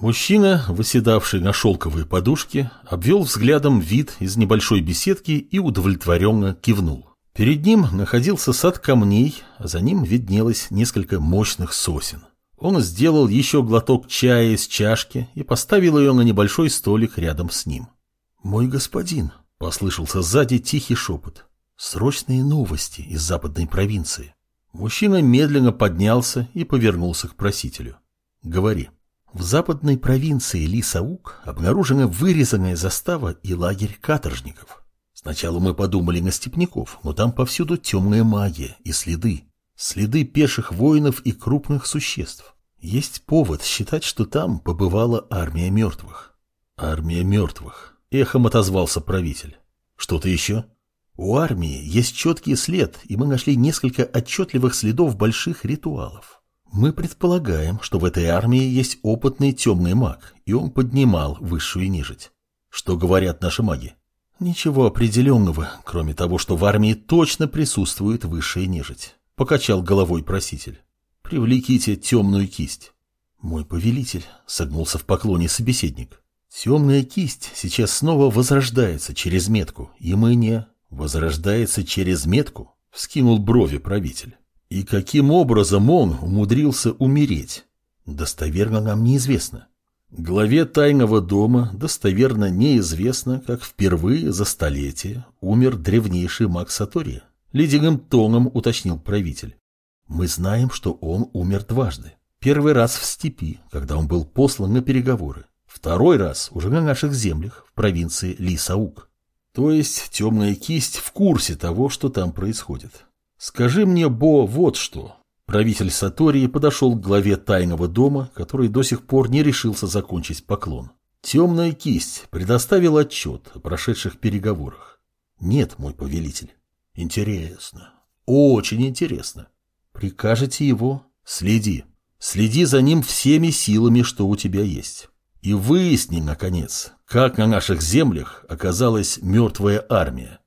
Мужчина, выседавший на шелковой подушке, обвел взглядом вид из небольшой беседки и удовлетворенно кивнул. Перед ним находился сад камней, а за ним виднелось несколько мощных сосен. Он сделал еще глоток чая из чашки и поставил ее на небольшой столик рядом с ним. «Мой господин», — послышался сзади тихий шепот, — «срочные новости из западной провинции». Мужчина медленно поднялся и повернулся к просителю. «Говори». В западной провинции Лисаук обнаружена вырезанная застава и лагерь каторжников. Сначала мы подумали на степняков, но там повсюду темная магия и следы. Следы пеших воинов и крупных существ. Есть повод считать, что там побывала армия мертвых. Армия мертвых. Эхом отозвался правитель. Что-то еще? У армии есть четкий след, и мы нашли несколько отчетливых следов больших ритуалов. Мы предполагаем, что в этой армии есть опытный темный маг, и он поднимал высшую нежить. Что говорят наши маги? Ничего определенного, кроме того, что в армии точно присутствует высшая нежить. Покачал головой проситель. Привлеките темную кисть. Мой повелитель согнулся в поклоне собеседник. Темная кисть сейчас снова возрождается через метку, и мы не... Возрождается через метку? Вскинул брови правитель. И каким образом он умудрился умереть, достоверно нам неизвестно. Главе тайного дома достоверно неизвестно, как впервые за столетие умер древнейший маг Сатория. Ледяным тоном уточнил правитель. Мы знаем, что он умер дважды. Первый раз в степи, когда он был послан на переговоры. Второй раз уже на наших землях, в провинции Лисаук. То есть темная кисть в курсе того, что там происходит. «Скажи мне, Бо, вот что». Правитель Сатории подошел к главе тайного дома, который до сих пор не решился закончить поклон. Темная кисть предоставила отчет о прошедших переговорах. Нет, мой повелитель. Интересно. Очень интересно. Прикажете его? Следи. Следи за ним всеми силами, что у тебя есть. И выясни, наконец, как на наших землях оказалась мертвая армия.